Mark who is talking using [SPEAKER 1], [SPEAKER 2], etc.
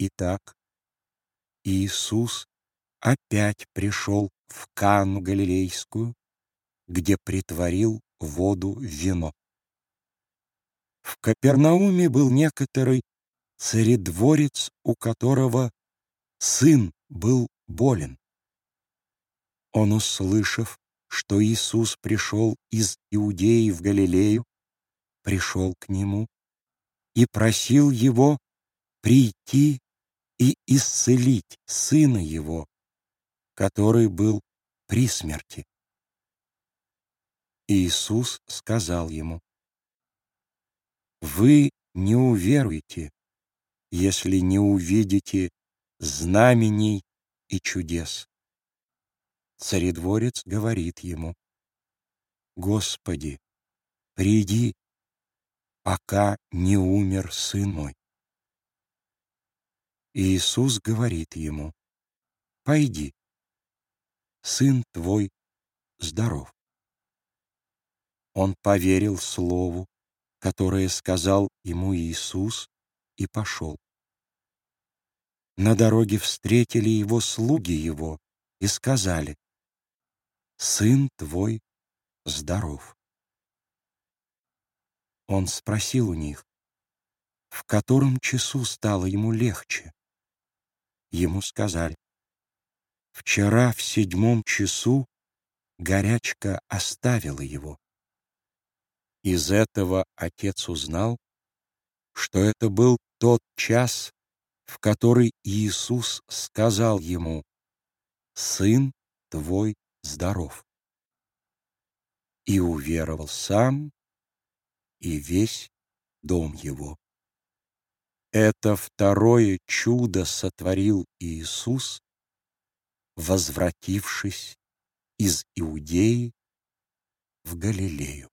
[SPEAKER 1] Итак, Иисус опять пришел в Кану Галилейскую, где притворил воду в вино. В Капернауме был некоторый царедворец, у которого сын был болен. Он, услышав, что Иисус пришел из Иудеи в Галилею, пришел к нему и просил его прийти и исцелить сына его, который был при смерти. Иисус сказал ему, «Вы не уверуете, если не увидите знамений и чудес». Царедворец говорит ему, «Господи, приди, пока не умер сын мой». Иисус говорит ему, «Пойди, сын твой здоров». Он поверил слову, которое сказал ему Иисус, и пошел. На дороге встретили его слуги его и сказали, «Сын твой здоров». Он спросил у них, в котором часу стало ему легче. Ему сказали, «Вчера в седьмом часу горячка оставила его». Из этого отец узнал, что это был тот час, в который Иисус сказал ему, «Сын твой здоров». И уверовал сам и весь дом его. Это второе чудо сотворил Иисус, возвратившись из Иудеи в Галилею.